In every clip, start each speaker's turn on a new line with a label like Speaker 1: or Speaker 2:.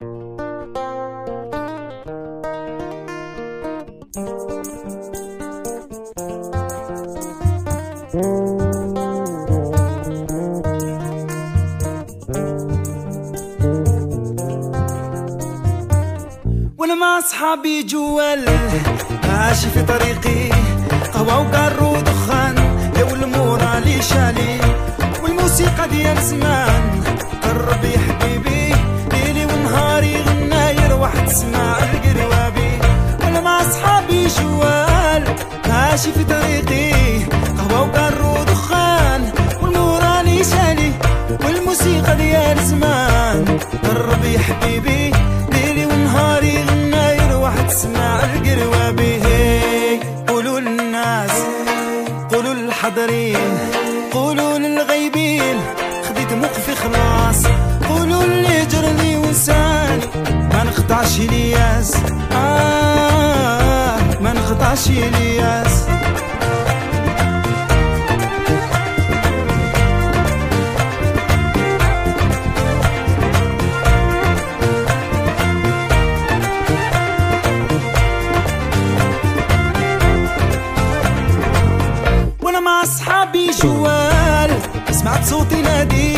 Speaker 1: وأنا مع اصحابي جوال ماشي في طريقي. قهوة وقارو ودخان يا والمورا شالي والموسيقى ديال زمان قرب يا ماشي في طريقي. قهوة وقارو ودخان والمورا شالي والموسيقى ديال زمان. قرب يا حبيبي ليلي ونهاري غناير واحد تسمع القروابي قولوا للناس قولوا للحاضرين قولوا للغيبين خديت موقفي خلاص قولوا اللي جرني وساني ما نخدعش الياس. آه. الياس وأنا مع اصحابي جوال سمعت صوتي نادي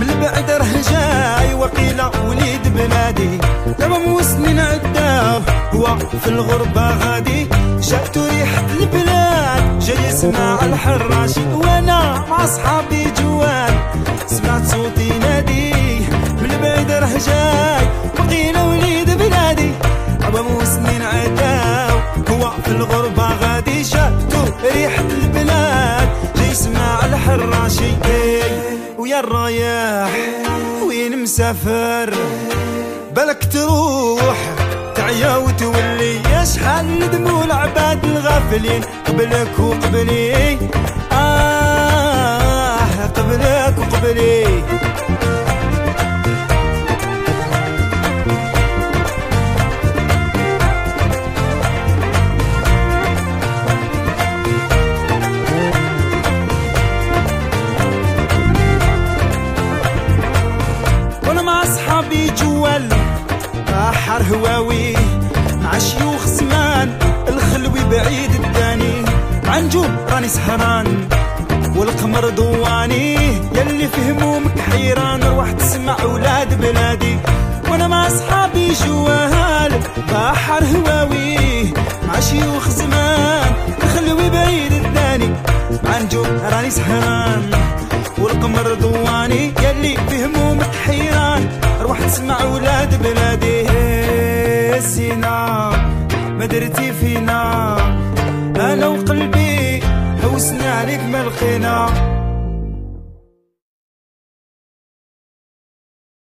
Speaker 1: من البعد راه جاي وقيلة وليد بلادي دابا موسنين عداه هو في الغربة غادي جاتو ريحة البلاد. جاي يسمع الحراشي وأنا مع اصحابي جوال سمعت صوتي نادي من البعد راه جاي. وقيلة وليد بلادي. دابا موسنين عداه هو في الغربة غادي. جاتو ريحة البلاد. جاي يسمع الحراشي إيه، ويا الرايح وين مسافر؟ بالك تروح تعيا وتولي. شحال ندموا العباد الغافلين؟ قبلك وقبلي. آه قبلك وقبلي. وأنا جوال بحر هواوي. مع شيوخ زمان الخلوي بعيد الداني. مع نجوم راني سهران والقمر ضواني يلي في همومك حيران روح تسمع ولاد بلادي. وأنا مع أصحابي جوال بحر هواوي. مع شيوخ زمان الخلوي بعيد الداني. مع نجوم راني سهران والقمر ضواني يلي في همومك حيران روح تسمع ولاد بلادي. سينا ما درتي فينا. أنا وقلبي هوسنا عليك ما لقينا.